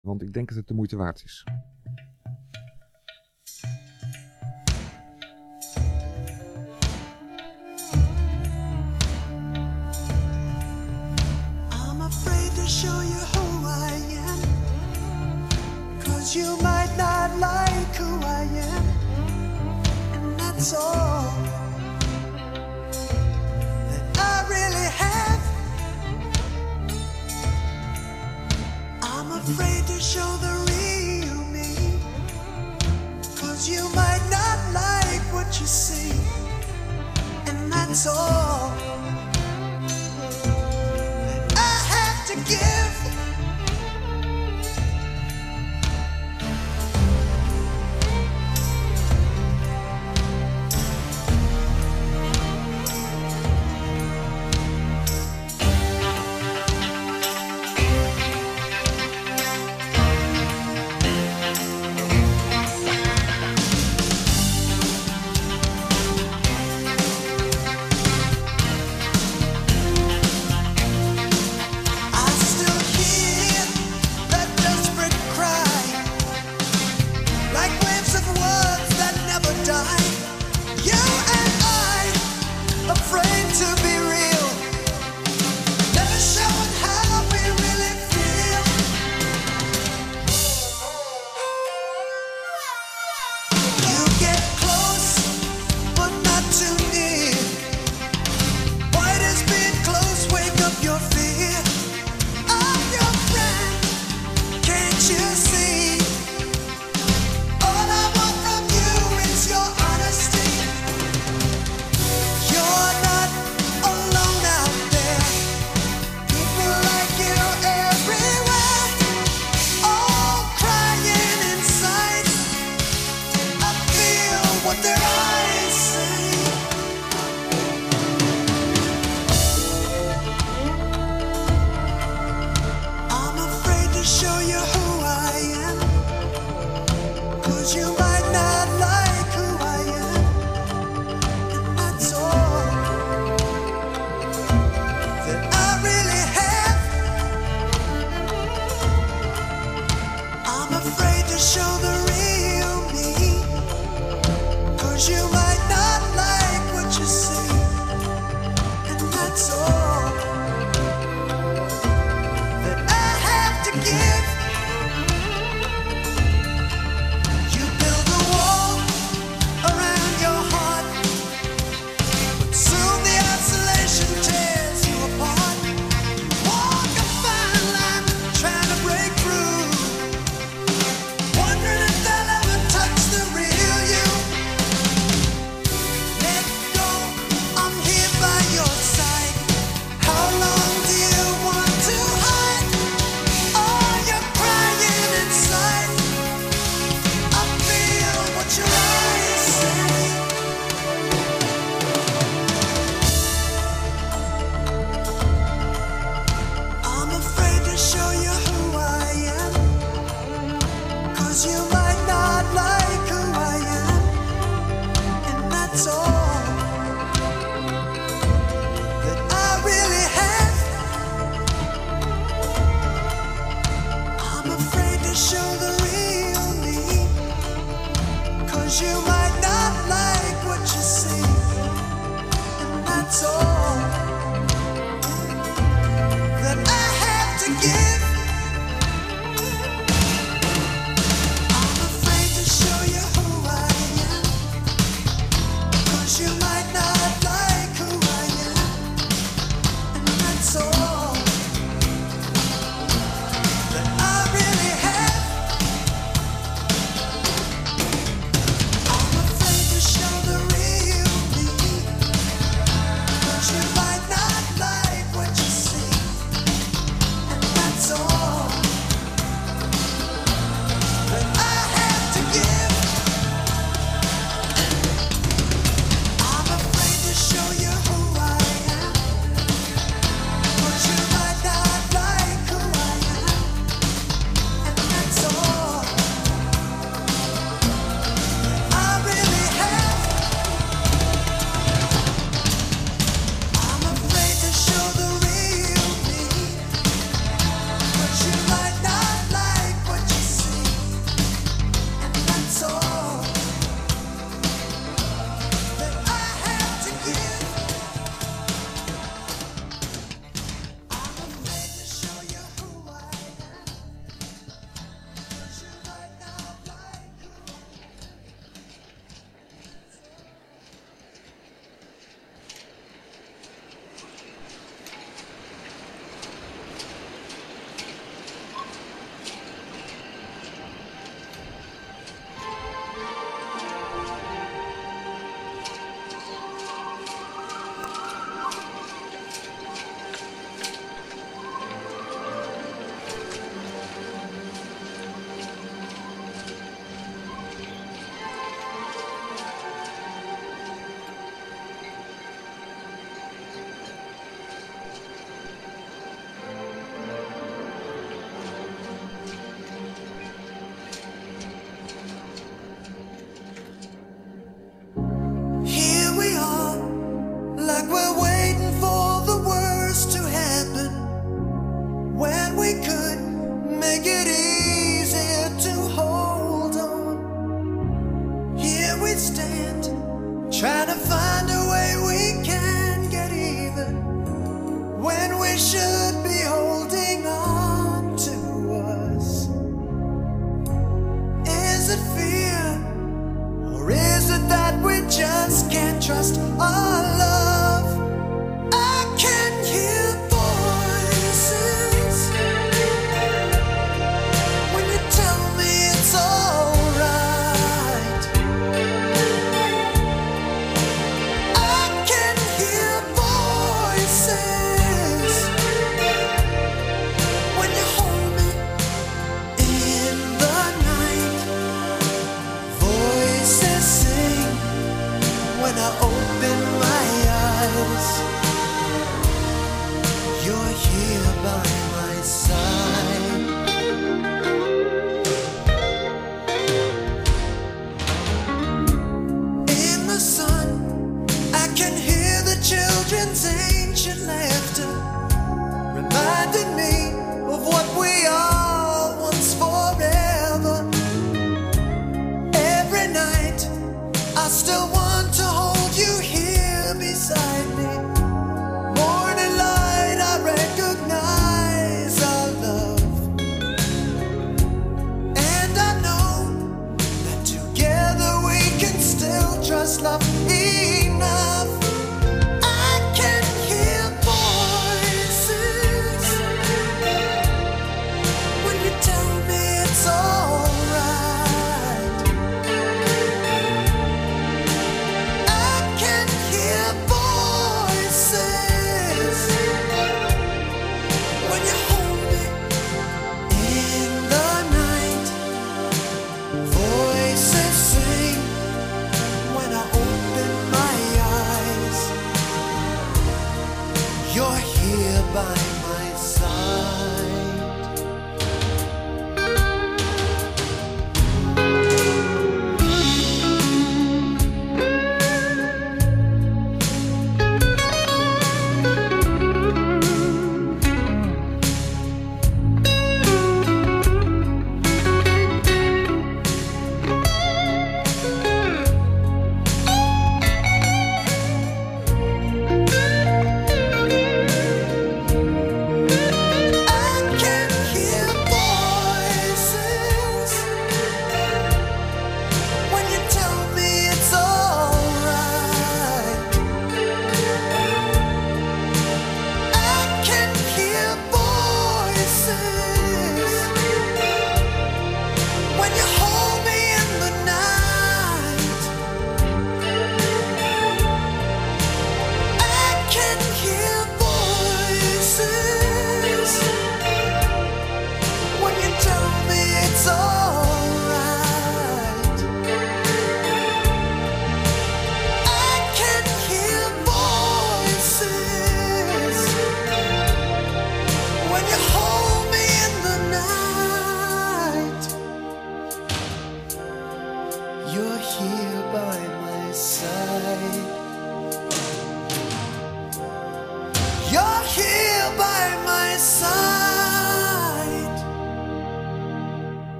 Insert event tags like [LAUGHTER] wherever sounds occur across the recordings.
Want ik denk dat het de moeite waard is. I'm afraid to show you who I am. Cause you might not like who I am. And that's all that I really have. I'm afraid. show the real me. Cause you might not like what you see, and that's all.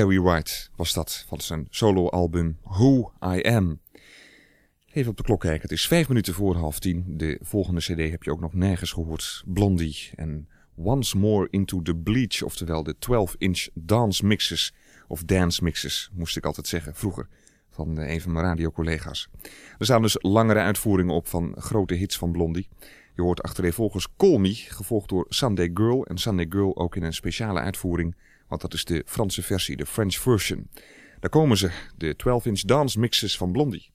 Gary Wright was dat van zijn soloalbum Who I Am. Even op de klok kijken, het is vijf minuten voor half tien. De volgende cd heb je ook nog nergens gehoord. Blondie en Once More Into the Bleach, oftewel de 12-inch dance mixes. Of dance mixes, moest ik altijd zeggen, vroeger. Van een van mijn radiocollega's. Er staan dus langere uitvoeringen op van grote hits van Blondie. Je hoort achtereenvolgens Call Me, gevolgd door Sunday Girl. En Sunday Girl ook in een speciale uitvoering, want dat is de Franse versie, de French version. Daar komen ze, de 12-inch dance mixes van Blondie.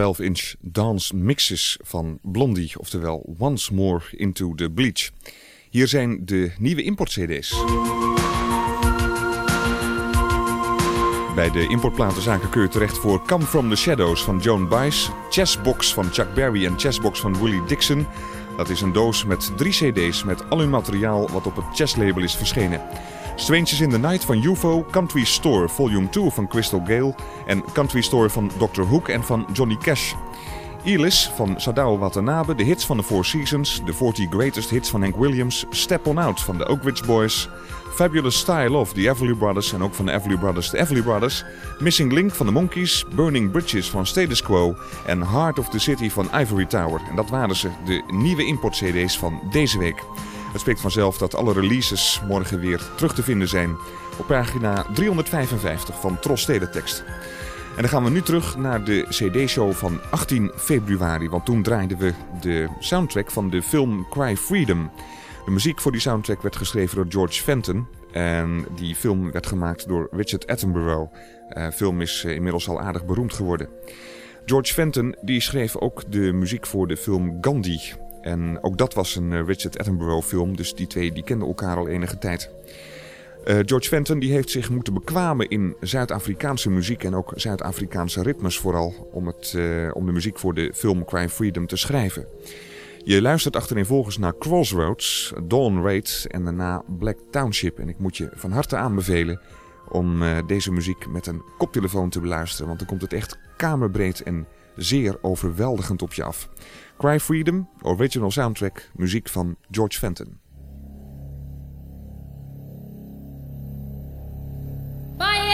12-inch dance mixes van Blondie, oftewel Once More Into the Bleach. Hier zijn de nieuwe import-cd's. Bij de importplatenzaken kun je terecht voor Come From The Shadows van Joan Baez, Chessbox van Chuck Berry en Chessbox van Willie Dixon. Dat is een doos met drie cd's met al hun materiaal wat op het Chess-label is verschenen. Strangers in the Night van UFO, Country Store Volume 2 van Crystal Gale en Country Store van Dr. Hook en van Johnny Cash. Elis van Sadao Watanabe, de hits van de Four Seasons, de 40 Greatest Hits van Hank Williams, Step On Out van de Oak Ridge Boys, Fabulous Style of the Everly Brothers en ook van de Everly Brothers de Everly Brothers, Missing Link van de Monkees, Burning Bridges van Status Quo en Heart of the City van Ivory Tower. En dat waren ze, de nieuwe import-cd's van deze week. Het spreekt vanzelf dat alle releases morgen weer terug te vinden zijn op pagina 355 van Tros Teletext. En dan gaan we nu terug naar de CD-show van 18 februari. Want toen draaiden we de soundtrack van de film Cry Freedom. De muziek voor die soundtrack werd geschreven door George Fenton. En die film werd gemaakt door Richard Attenborough. De film is eh, inmiddels al aardig beroemd geworden. George Fenton die schreef ook de muziek voor de film Gandhi. En ook dat was een eh, Richard Attenborough film. Dus die twee die kenden elkaar al enige tijd. Eh, George Fenton die heeft zich moeten bekwamen in Zuid-Afrikaanse muziek en ook Zuid-Afrikaanse ritmes vooral om, het, eh, om de muziek voor de film Cry Freedom te schrijven. Je luistert achtereenvolgens naar Crossroads, Dawn Raid en daarna Black Township. En ik moet je van harte aanbevelen om eh, deze muziek met een koptelefoon te beluisteren, want dan komt het echt kamerbreed en zeer overweldigend op je af. Cry Freedom, original soundtrack, muziek van George Fenton. Bye.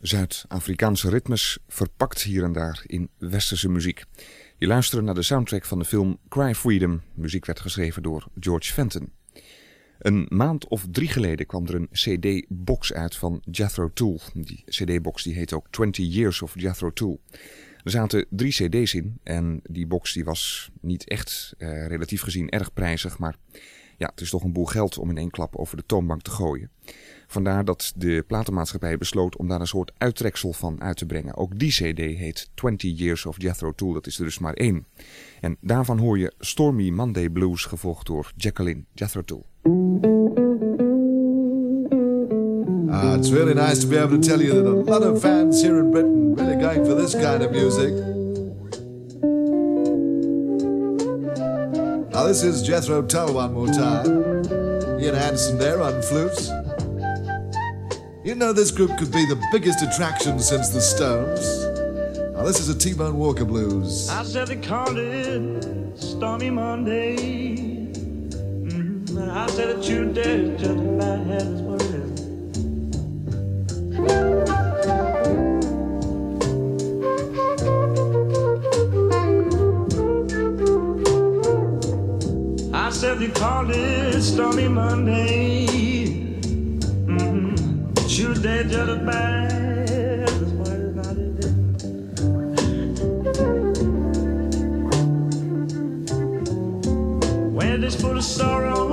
Zuid-Afrikaanse ritmes verpakt hier en daar in westerse muziek. Je luistert naar de soundtrack van de film Cry Freedom. Muziek werd geschreven door George Fenton. Een maand of drie geleden kwam er een CD-box uit van Jethro Tull. Die CD-box die heet ook 20 Years of Jethro Tull. Er zaten drie CD's in en die box die was niet echt eh, relatief gezien erg prijzig, maar ja, het is toch een boel geld om in één klap over de toonbank te gooien. Vandaar dat de platenmaatschappij besloot om daar een soort uittreksel van uit te brengen. Ook die CD heet 20 Years of Jethro Tull, dat is er dus maar één. En daarvan hoor je Stormy Monday Blues, gevolgd door Jacqueline Jethro Tull. Uh, it's really nice to be able to tell you that a lot of fans here in Britain really going for this kind of music. Now this is Jethro Tull one more time. Ian Anderson there on flutes. You know this group could be the biggest attraction since the Stones. Now this is a T-Bone Walker blues. I said they called it Stormy Monday. Mm, I said that you did just about had you call it stormy Monday. Tuesday just as bad. Wednesday's full of sorrow.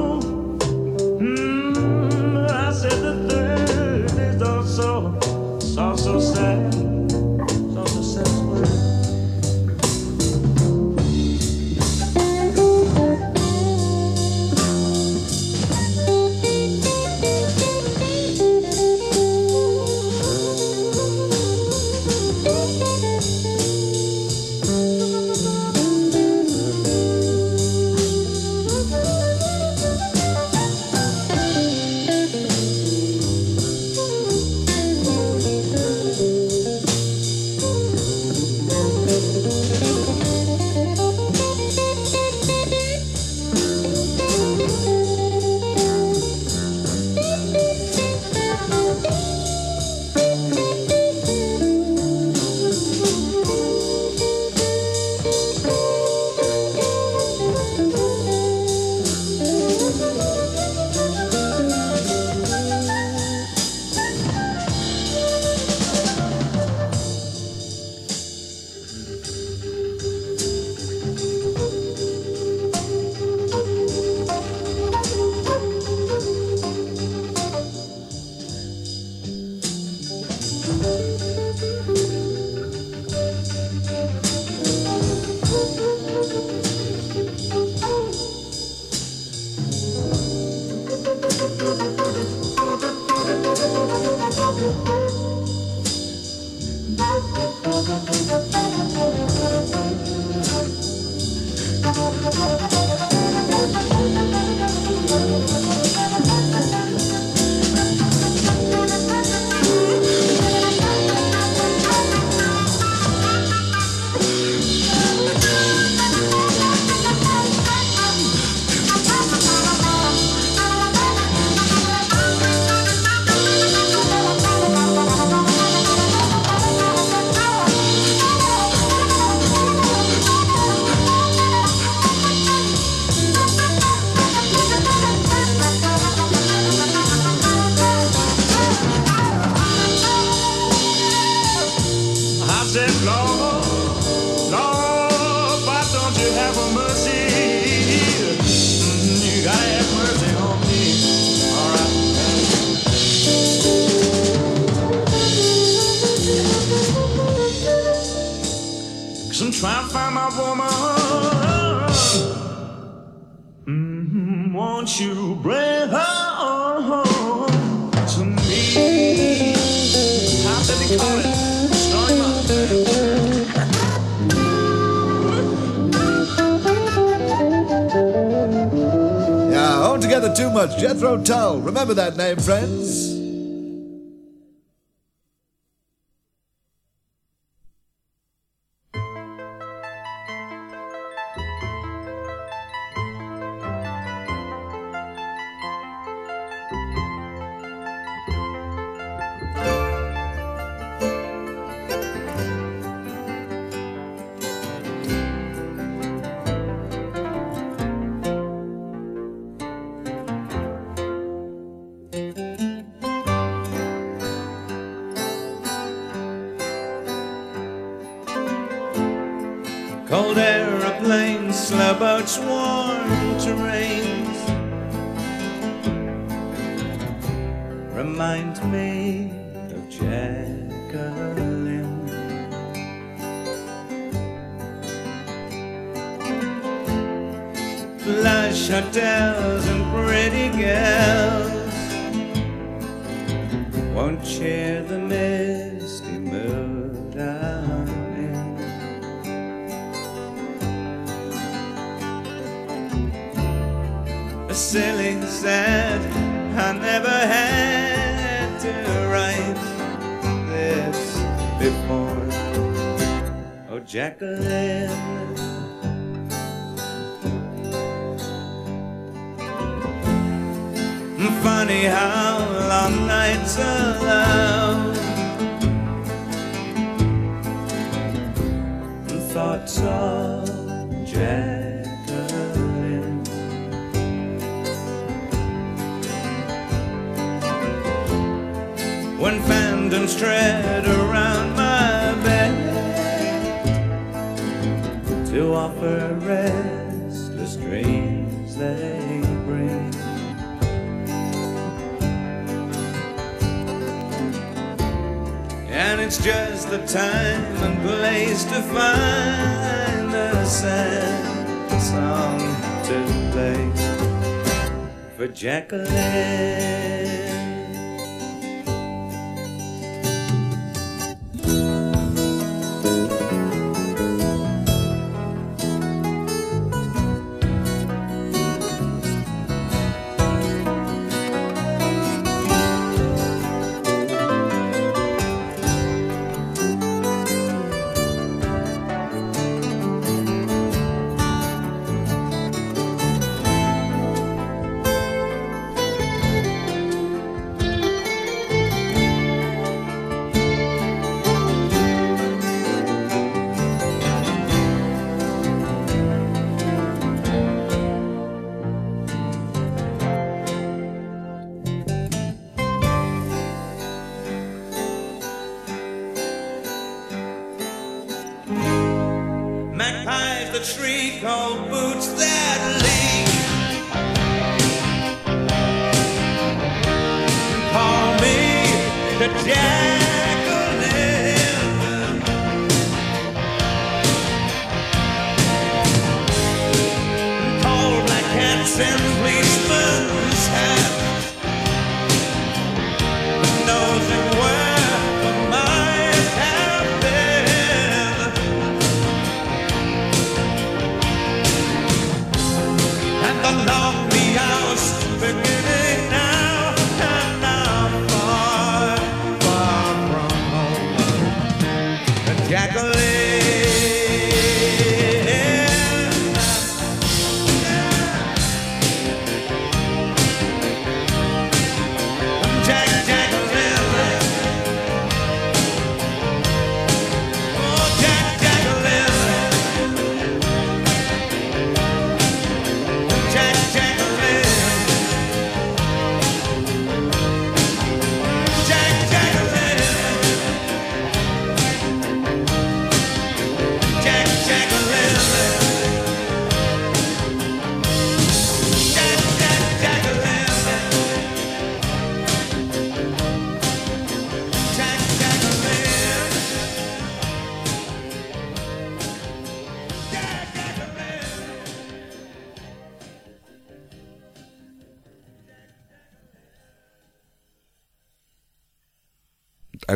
Jethro Tull. Remember that name, friends. They bring And it's just the time and place to find the sad song to play for Jacqueline.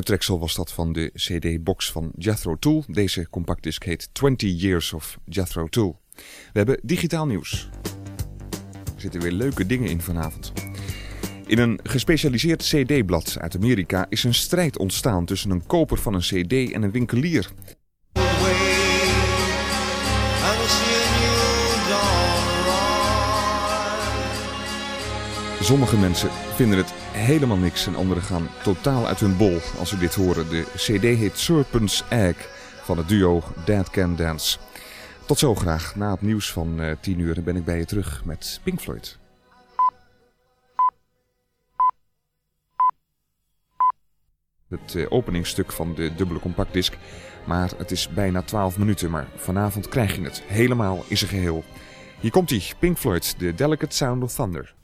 Uittreksel was dat van de CD-box van Jethro Tull. Deze compactdisc heet 20 Years of Jethro Tull. We hebben digitaal nieuws. Er zitten weer leuke dingen in vanavond. In een gespecialiseerd CD-blad uit Amerika is een strijd ontstaan tussen een koper van een CD en een winkelier. Sommige mensen vinden het helemaal niks en anderen gaan totaal uit hun bol als ze dit horen. De CD heet Serpent's Egg van het duo Dead Can Dance. Tot zo graag. Na het nieuws van eh 10 uur ben ik bij je terug met Pink Floyd. Het eh, openingsstuk van de dubbele compactdisc. Maar het is bijna 12 minuten, maar vanavond krijg je het helemaal in zijn geheel. Hier komt hij, Pink Floyd, The Delicate Sound of Thunder.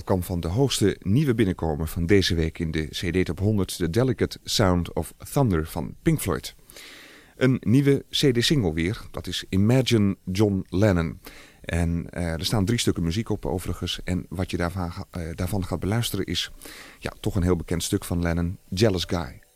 Dat kwam van de hoogste nieuwe binnenkomen van deze week in de CD Top 100, The Delicate Sound of Thunder van Pink Floyd. Een nieuwe CD-single weer, dat is Imagine John Lennon. En eh, er staan drie stukken muziek op overigens. En wat je daarvan, eh, daarvan gaat beluisteren is ja, toch een heel bekend stuk van Lennon, Jealous Guy.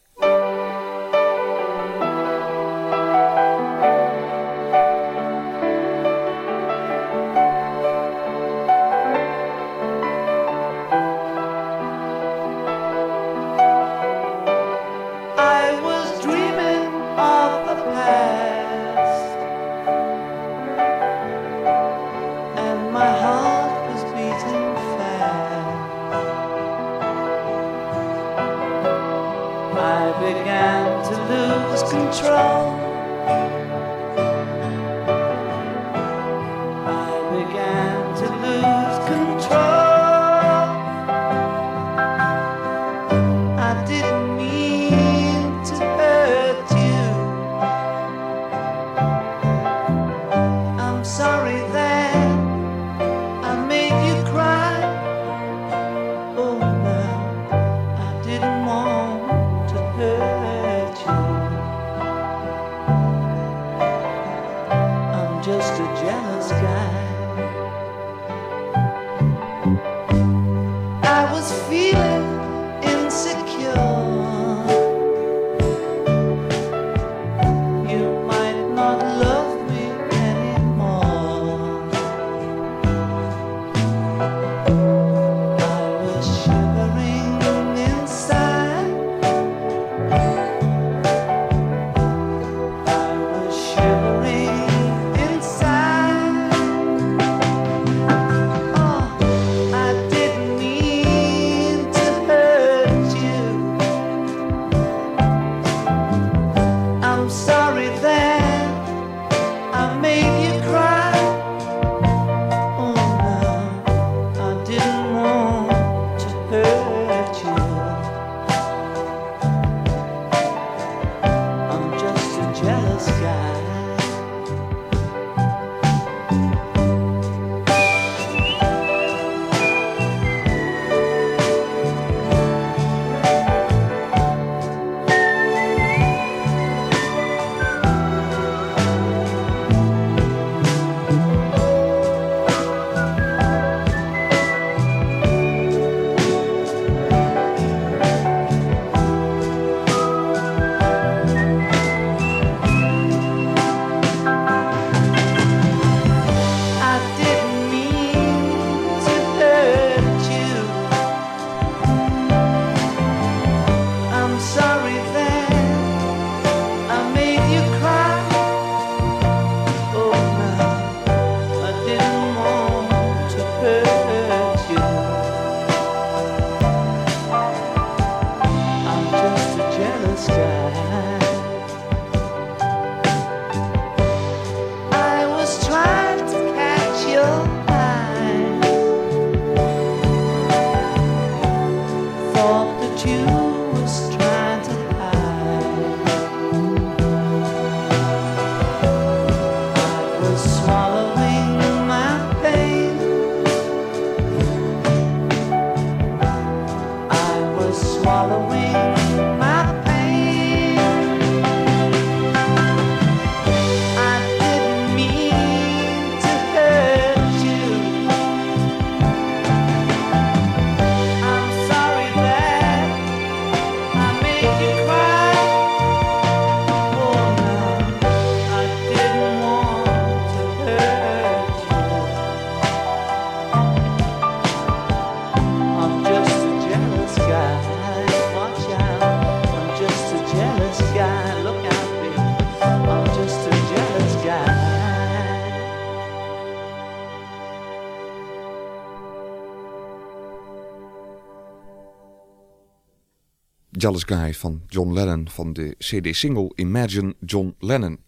Jealous Guy van John Lennon van de CD-single Imagine John Lennon.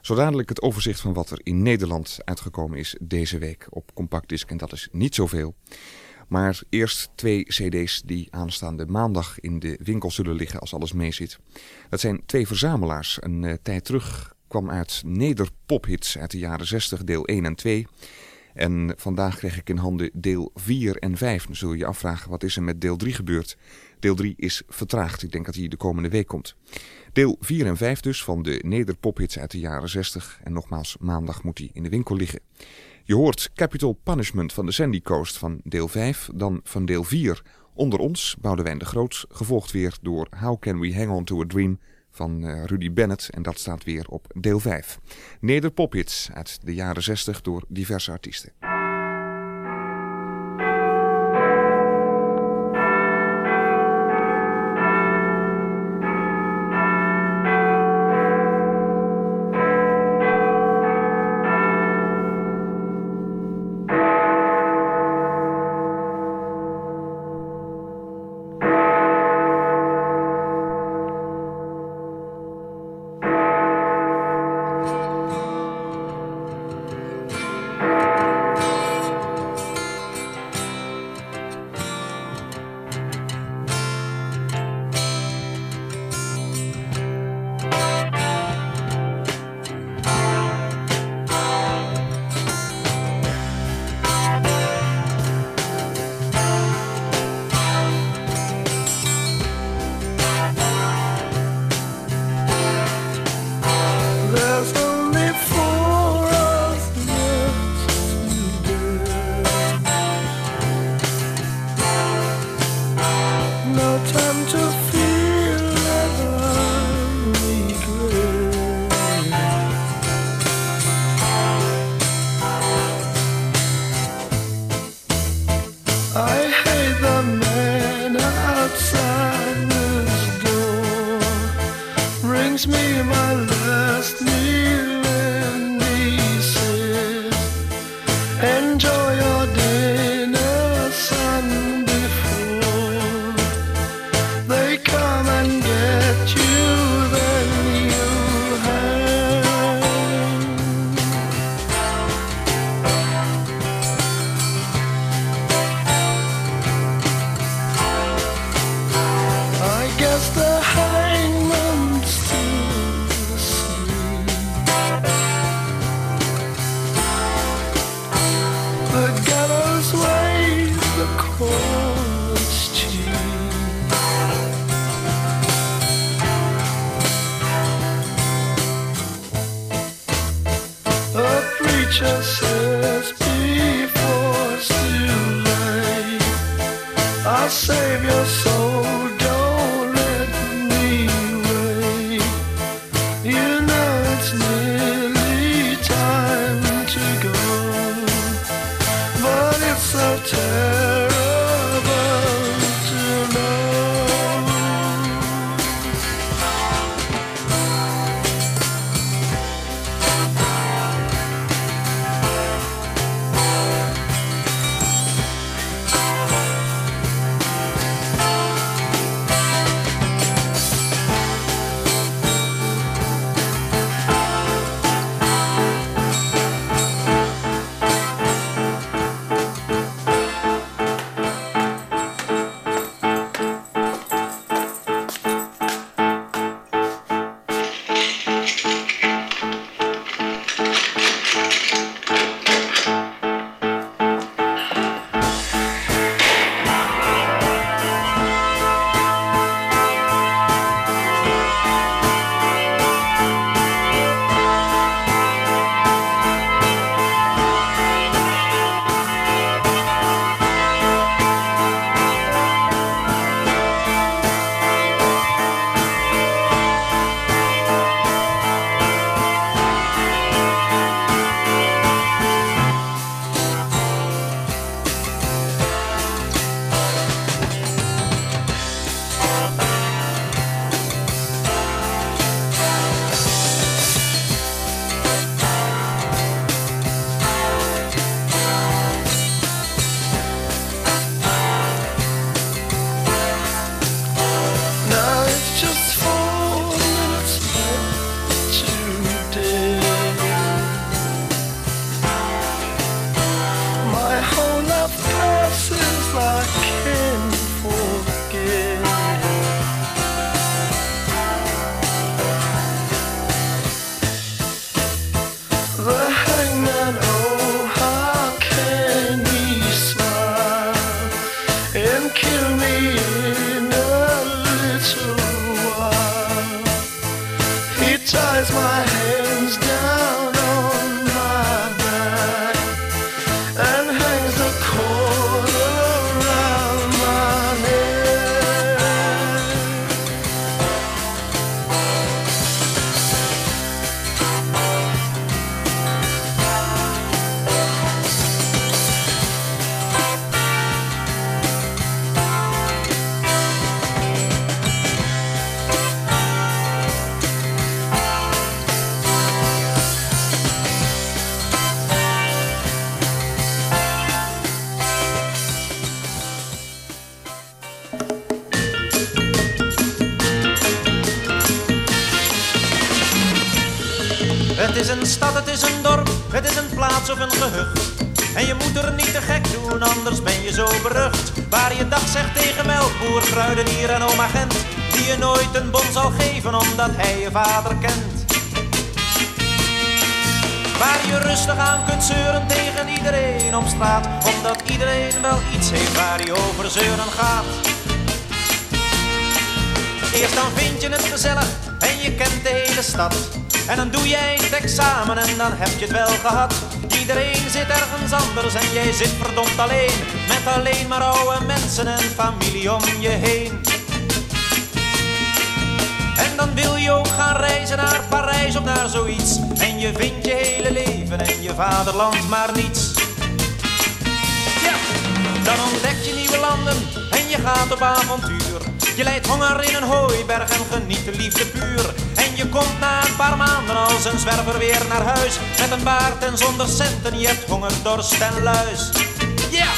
Zo dadelijk het overzicht van wat er in Nederland uitgekomen is deze week op compactdisc. En dat is niet zoveel. Maar eerst twee CD's die aanstaande maandag in de winkel zullen liggen als alles meezit. Dat zijn twee verzamelaars. Een eh, tijd terug kwam uit Nederpophits uit de jaren 60, deel 1 en 2. En vandaag kreeg ik in handen deel 4 en 5. Dan zul je je afvragen wat is er met deel 3 gebeurd. Deel 3 is vertraagd. Ik denk dat hij de komende week komt. Deel 4 en 5 dus van de Nederpophits uit de jaren 60. En nogmaals, maandag moet hij in de winkel liggen. Je hoort Capital Punishment van de Sandy Coast van deel 5. Dan van deel 4 Onder ons, Boudewijn de Groot. Gevolgd weer door How Can We Hang On To A Dream van eh, Rudy Bennett. En dat staat weer op deel 5. Nederpophits uit de jaren 60 door diverse artiesten. Wel gehad. Iedereen zit ergens anders en jij zit verdomd alleen. Met alleen maar oude mensen en familie om je heen. En dan wil je ook gaan reizen naar Parijs of naar zoiets. En je vindt je hele leven en je vaderland maar niets. Ja, dan ontdek je nieuwe landen en je gaat op avontuur. Je leidt honger in een hooiberg en geniet de liefde puur. En je komt na een paar maanden als een zwerver weer naar huis. Met een baard en zonder centen, je hebt honger, dorst en luis. Ja!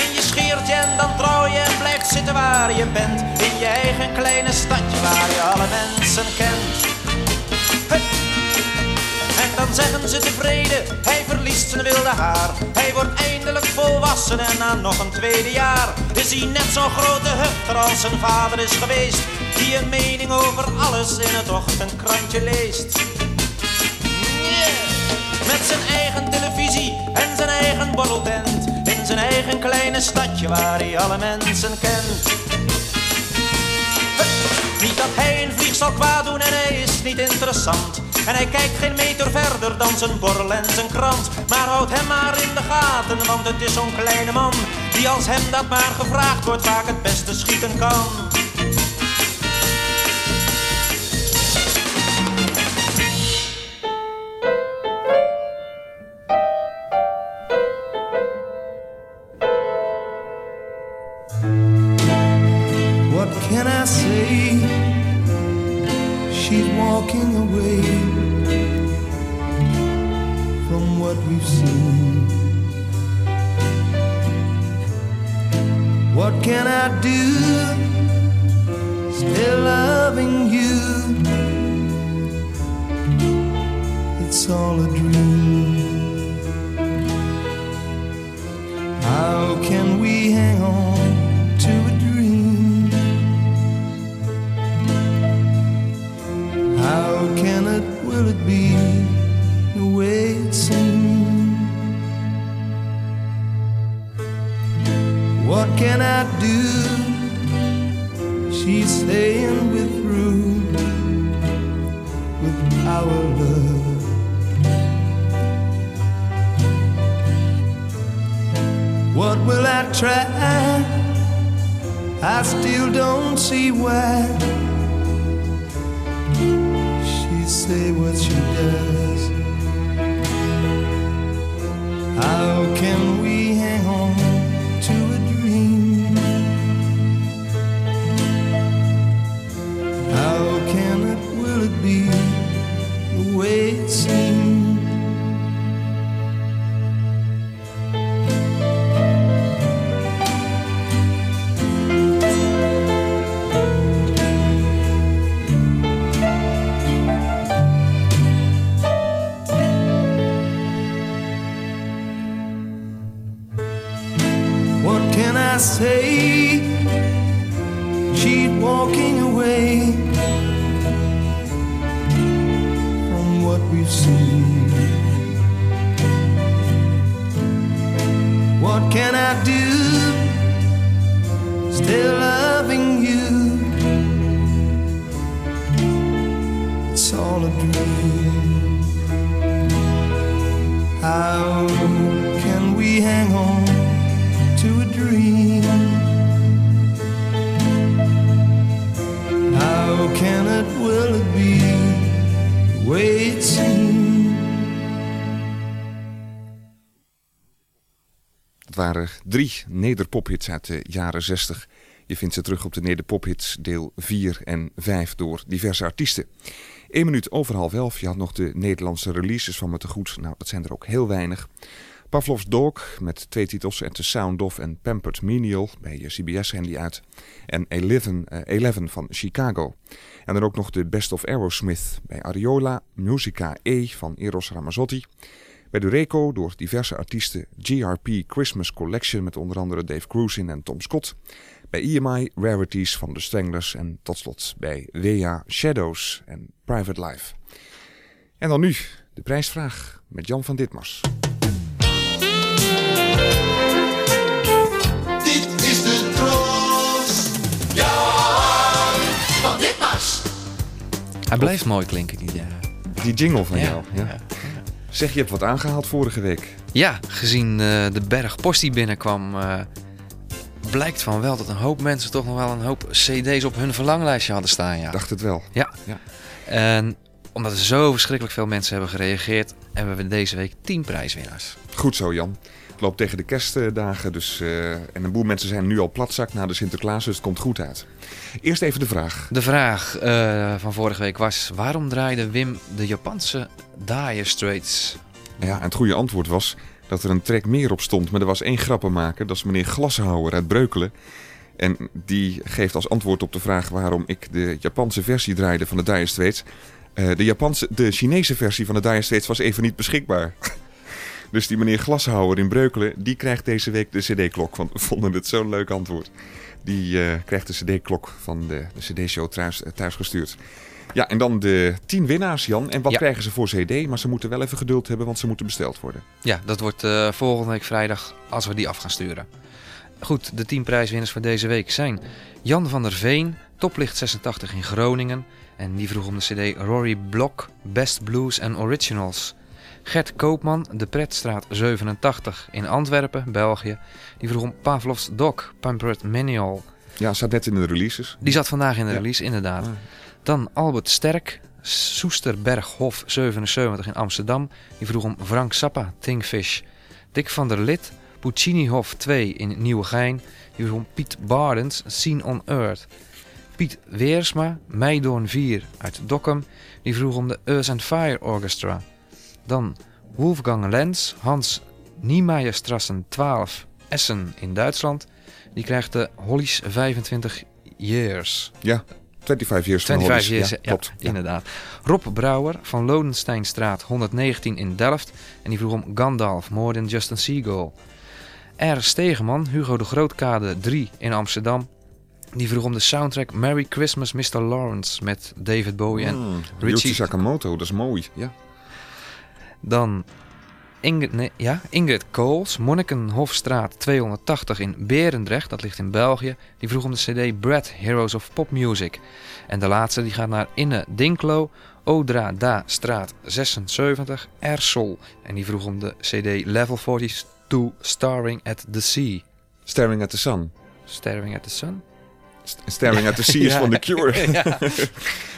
En je scheert je en dan trouw je en blijft zitten waar je bent. In je eigen kleine stadje waar je alle mensen kent. En dan zeggen ze tevreden, hij verliest zijn wilde haar. Hij wordt eindelijk volwassen en na nog een tweede jaar is hij net zo'n grote hufter als zijn vader is geweest. Die een mening over alles in het ochtendkrantje leest. Yeah. Met zijn eigen televisie en zijn eigen borreltent. In zijn eigen kleine stadje waar hij alle mensen kent. Niet dat hij een vlieg zal kwaad doen en hij is niet interessant. En hij kijkt geen meter verder dan zijn borrel en zijn krant. Maar houd hem maar in de gaten, want het is zo'n kleine man. Die als hem dat maar gevraagd wordt, vaak het beste schieten kan. Say? She's walking away from what we've seen. Waren drie nederpophits uit de jaren 60. Je vindt ze terug op de nederpophits deel 4 en 5 door diverse artiesten. 1 minuut over half elf. Je had nog de Nederlandse releases van me te goed. Nou, dat zijn er ook heel weinig. Pavlov's Dog met twee titels. At the Sound of en Pampered Menial. Bij CBS zijn die uit. En Eleven, eh, Eleven van Chicago. En dan ook nog de Best of Aerosmith bij Ariola. Musica E van Eros Ramazzotti. Bij Dureco door diverse artiesten GRP Christmas Collection met onder andere Dave Cruisin en Tom Scott. Bij EMI Rarities van The Stranglers en tot slot bij Wea Shadows en Private Life. En dan nu de prijsvraag met Jan van Ditmars. Dit is de troost. Jan van Ditmars. Hij blijft mooi klinken, die, ja. Die jingle van Ja, jou. Ja. Zeg, je hebt wat aangehaald vorige week. Ja, gezien eh, de berg post die binnenkwam, eh, blijkt van wel dat een hoop mensen toch nog wel een hoop cd's op hun verlanglijstje hadden staan. Ja. Dacht het wel. Ja. Ja. En omdat er zo verschrikkelijk veel mensen hebben gereageerd, hebben we deze week 10 prijswinnaars. Goed zo, Jan. Het loopt tegen de kerstdagen, dus, eh, en een boel mensen zijn nu al platzak na de Sinterklaas, dus het komt goed uit. Eerst even de vraag. De vraag van vorige week was: waarom draaide Wim de Japanse Dire Straits? Ja, en het goede antwoord was dat er een track meer op stond. Maar er was één grappenmaker, dat is meneer Glashouwer uit Breukelen. En die geeft als antwoord op de vraag waarom ik de Japanse versie draaide van de Dire Straits. Eh, de, Japanse, de Chinese versie van de Dire Straits was even niet beschikbaar. [LAUGHS] dus die meneer Glashouwer in Breukelen, die krijgt deze week de cd-klok. Want we [LAUGHS] vonden het zo'n leuk antwoord. Die eh, krijgt de cd-klok van de, de cd-show thuis, eh, thuis gestuurd. Ja, en dan de tien winnaars, Jan. En wat Ja. krijgen ze voor cd? Maar ze moeten wel even geduld hebben, want ze moeten besteld worden. Ja, dat wordt eh, volgende week vrijdag als we die af gaan sturen. Goed, de 10 prijswinners voor deze week zijn Jan van der Veen, toplicht 86 in Groningen, En die vroeg om de cd Rory Block, Best Blues and Originals. Gert Koopman, de Pretstraat 87 in Antwerpen, België. Die vroeg om Pavlov's Dog, Pampered Manual. Ja, staat net in de releases. Die zat vandaag in de Ja. release, inderdaad. Ah. Dan Albert Sterk, Soesterberghof 77 in Amsterdam. Die vroeg om Frank Zappa, Thingfish. Dick van der Lid, Puccinihof 2 in Nieuwegein. Die vroeg om Piet Bardens, Scene on Earth. Piet Weersma, Meidoorn 4 uit Dokkum. Die vroeg om de Earth and Fire Orchestra. Dan Wolfgang Lenz, Hans Niemeyerstrassen 12, Essen in Duitsland. Die krijgt de Hollies 25 Years. Ja, 25 years van 25 Hollies. years, Ja, klopt. Ja. inderdaad. Rob Brouwer van Lodensteinstraat 119 in Delft. En die vroeg om Gandalf, More Than Just a Seagull. R. Stegeman, Hugo de Grootkade 3 in Amsterdam. Die vroeg om de soundtrack Merry Christmas Mr. Lawrence met David Bowie en Mm, Richie. Ryuichi Sakamoto, dat is mooi. Ja. Dan Ingrid, nee, ja, Ingrid Kools, Monnikenhofstraat 280 in Berendrecht, dat ligt in België. Die vroeg om de cd Brad, Heroes of Pop Music. En de laatste die gaat naar Inne Dinklo, Odra Da Straat 76, Ersel. En die vroeg om de cd Level 42 Starring at the Sea. Staring at the Sun. Staring at the Sun? Staring at the Sea is Ja. van The Cure. [LAUGHS]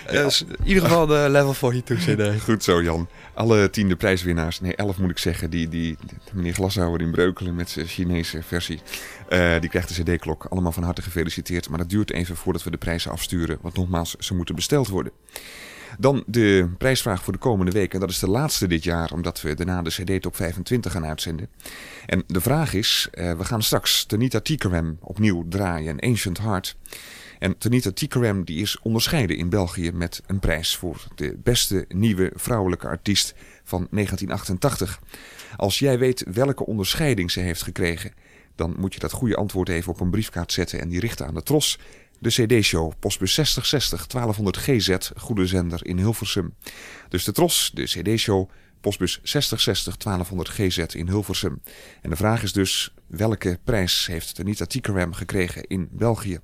[LAUGHS] Dus in ieder geval de Level 42 cd. [LAUGHS] Goed zo, Jan. Alle tiende prijswinnaars, nee, elf moet ik zeggen, die, die meneer Glashouwer in Breukelen met zijn Chinese versie, eh, die krijgt de CD-klok. Allemaal van harte gefeliciteerd. Maar dat duurt even voordat we de prijzen afsturen, want nogmaals, ze moeten besteld worden. Dan de prijsvraag voor de komende week. En dat is de laatste dit jaar, omdat we daarna de CD Top 25 gaan uitzenden. En de vraag is, eh, we gaan straks Tanita Tikaram opnieuw draaien, en Ancient Heart. En Tanita Tikaram die is onderscheiden in België met een prijs voor de beste nieuwe vrouwelijke artiest van 1988. Als jij weet welke onderscheiding ze heeft gekregen, dan moet je dat goede antwoord even op een briefkaart zetten en die richten aan de Tros. De CD-show, postbus 6060 1200 GZ, goede zender in Hilversum. Dus de Tros, de CD-show, postbus 6060 1200 GZ in Hilversum. En de vraag is dus, welke prijs heeft Tanita Tikaram gekregen in België?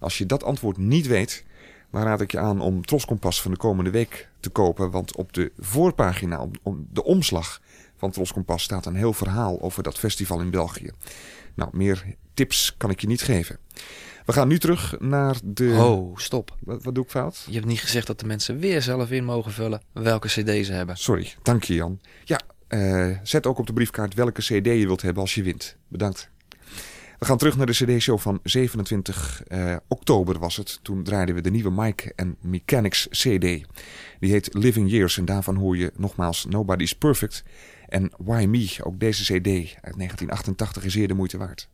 Als je dat antwoord niet weet, dan raad ik je aan om Tros Kompas van de komende week te kopen. Want op de voorpagina, de omslag van Tros Kompas, staat een heel verhaal over dat festival in België. Nou, meer tips kan ik je niet geven. We gaan nu terug naar de... Oh, stop. Wat, wat doe ik fout? Je hebt niet gezegd dat de mensen weer zelf in mogen vullen welke cd ze hebben. Sorry, dank je Jan. Ja, eh, zet ook op de briefkaart welke cd je wilt hebben als je wint. Bedankt. We gaan terug naar de cd-show van 27 eh, oktober was het. Toen draaiden we de nieuwe Mike and Mechanics cd. Die heet Living Years en daarvan hoor je nogmaals Nobody's Perfect. En Why Me, ook deze cd uit 1988 is zeer de moeite waard.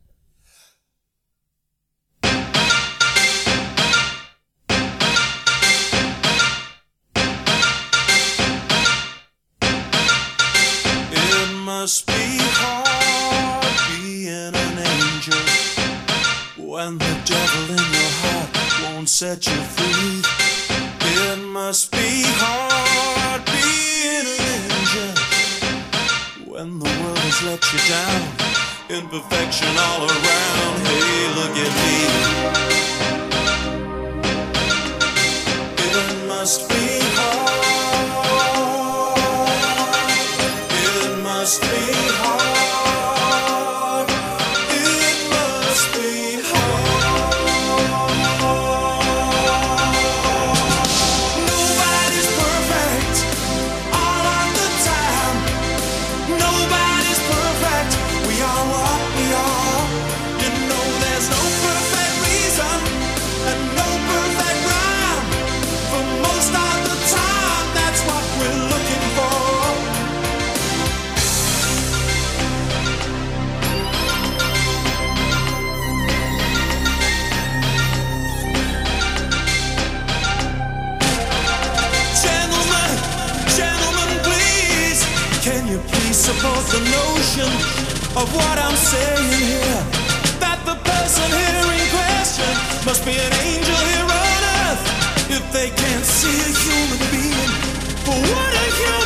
Must be hard being an angel when the devil in your heart won't set you free. It must be hard being an angel when the world has let you down. Imperfection all around. Hey, look at me. It must be support the notion of what I'm saying here? That the person here in question must be an angel here on earth if they can't see a human being for what a human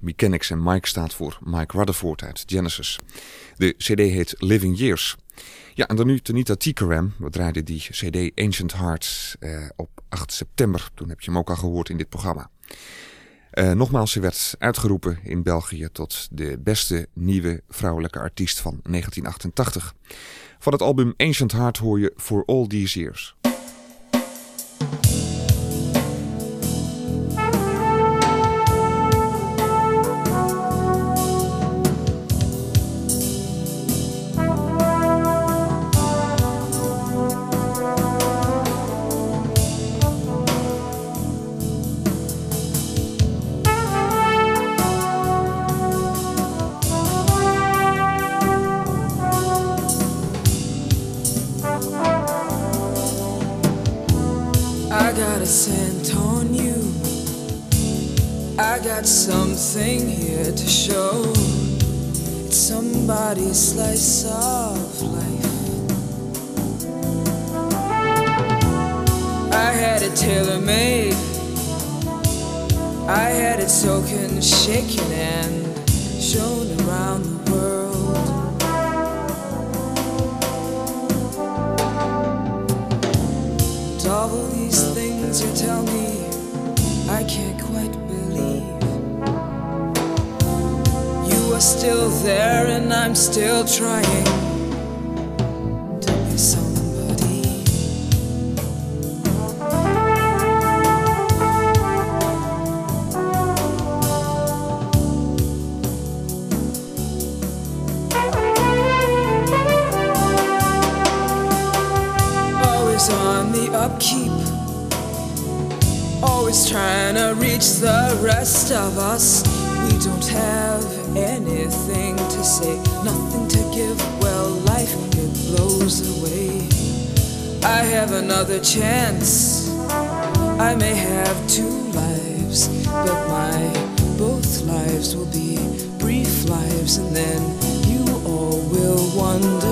Mechanics. En Mike staat voor Mike Rutherford uit Genesis. De cd heet Living Years. Ja, en dan nu Tanita Tikaram. We draaiden die cd Ancient Heart eh, op 8 september. Toen heb je hem ook al gehoord in dit programma. Eh, nogmaals, ze werd uitgeroepen in België tot de beste nieuwe vrouwelijke artiest van 1988. Van het album Ancient Heart hoor je For All These Years. Got a scent on you. I got something here to show. It's somebody's slice of life. I had it tailor made. I had it soaking, shaken, and shown around you tell me, I can't quite believe. You are still there, and I'm still trying the rest of us. We don't have anything to say, nothing to give. Well, life it blows away. I have another chance. I may have two lives, but my both lives will be brief lives, and then you all will wonder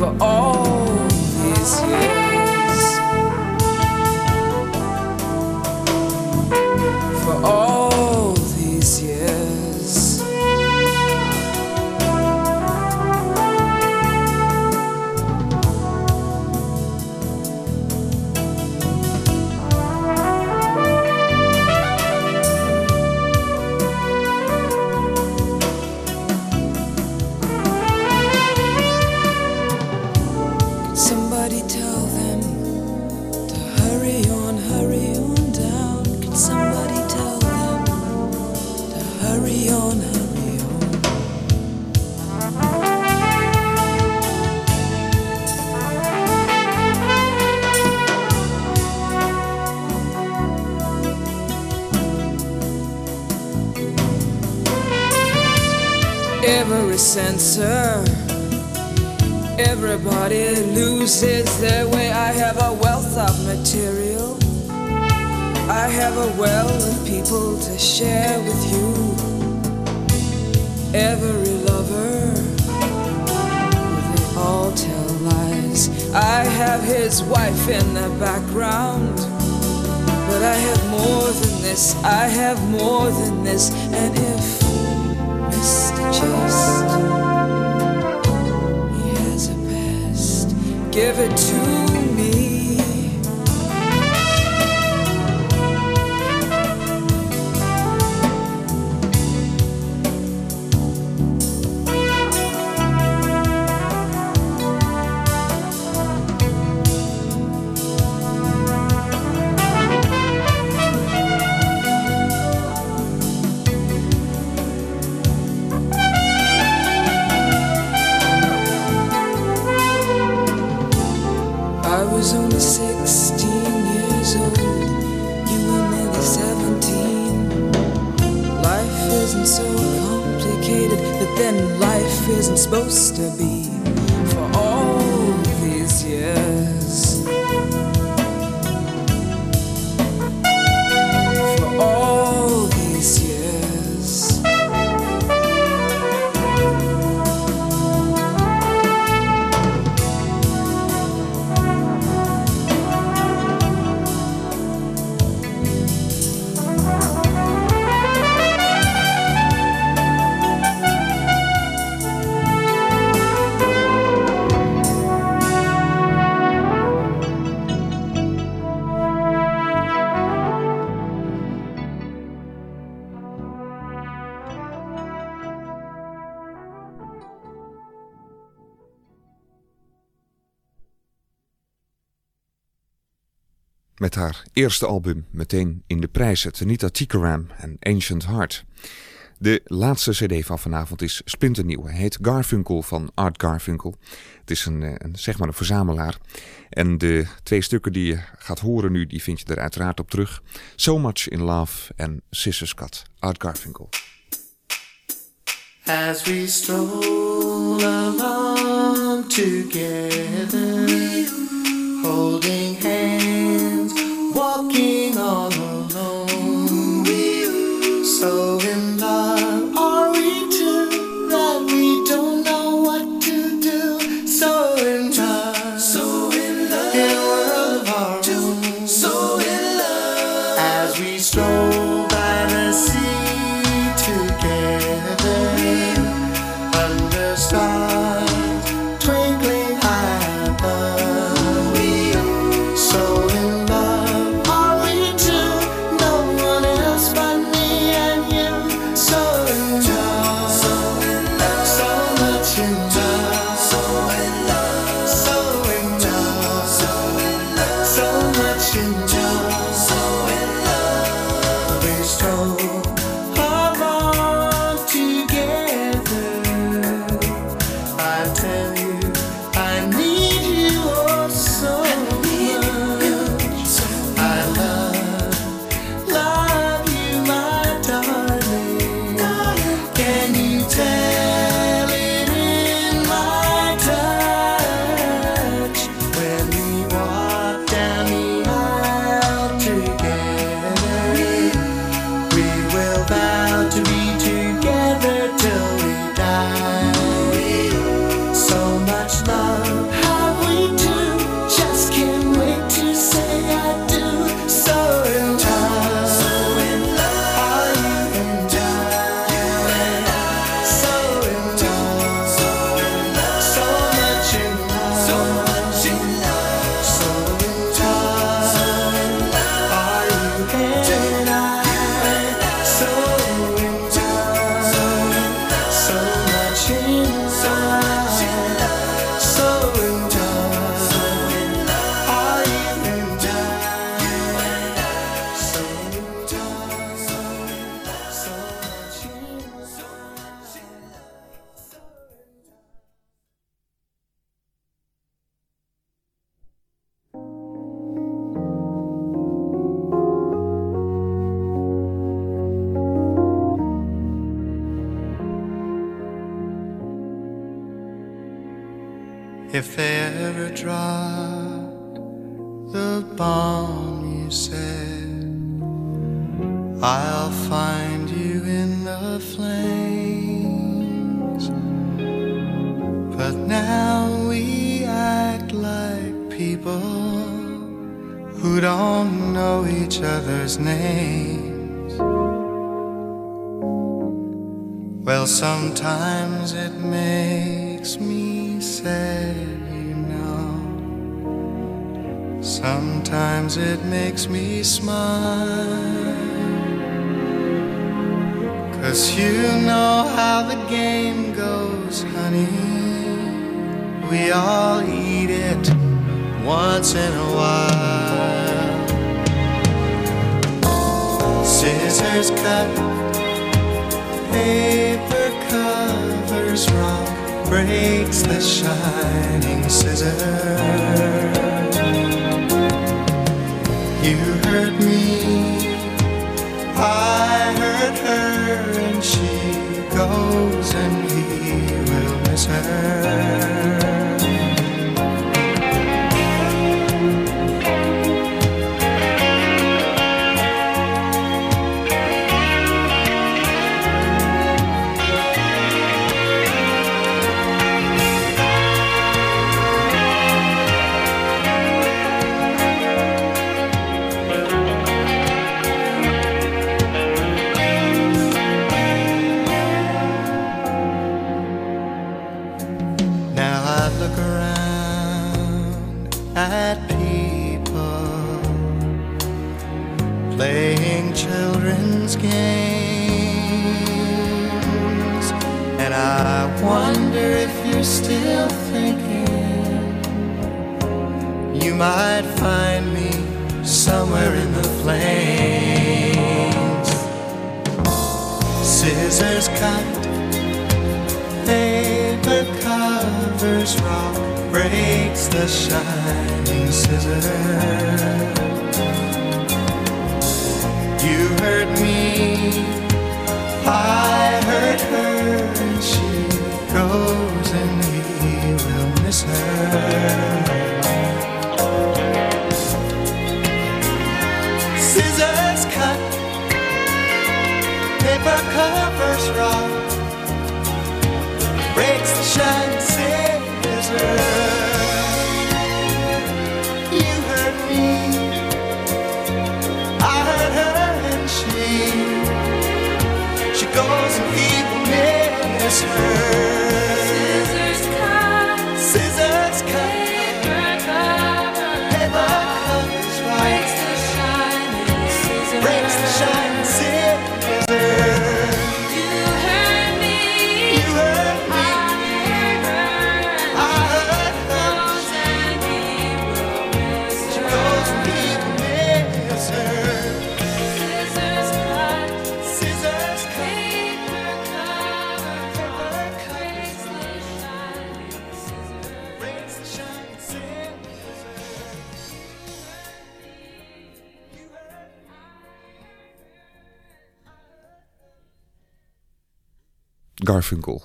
for all loses their way. I have a wealth of material. I have a well of people to share with you. Every lover, they all tell lies. I have his wife in the background. But I have more than this, I have more than this. And if Mr. Chest Give it to then life isn't supposed to be haar eerste album meteen in de prijzen: *The Nita Tikaram en Ancient Heart. De laatste cd van vanavond is splinternieuw. Hij heet Garfunkel van Art Garfunkel. Het is een, eh, een, zeg maar een verzamelaar. En de twee stukken die je gaat horen nu, die vind je er uiteraard op terug. So Much in Love en Sisters Cut, Art Garfunkel. As we stroll along together, holding hands. walking all alone. So in love.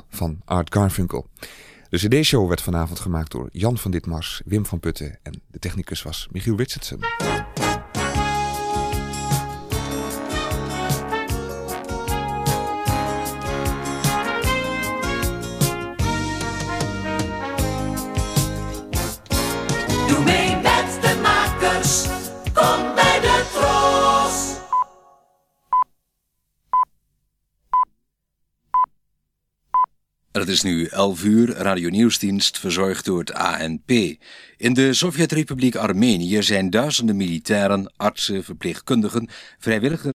Van Art Garfunkel. De CD-show werd vanavond gemaakt door Jan van Ditmars, Wim van Putten en de technicus was Michiel Richardson. is nu 11 uur, radionieuwsdienst verzorgd door het ANP. In de Sovjet-Republiek Armenië zijn duizenden militairen, artsen, verpleegkundigen, vrijwilligers...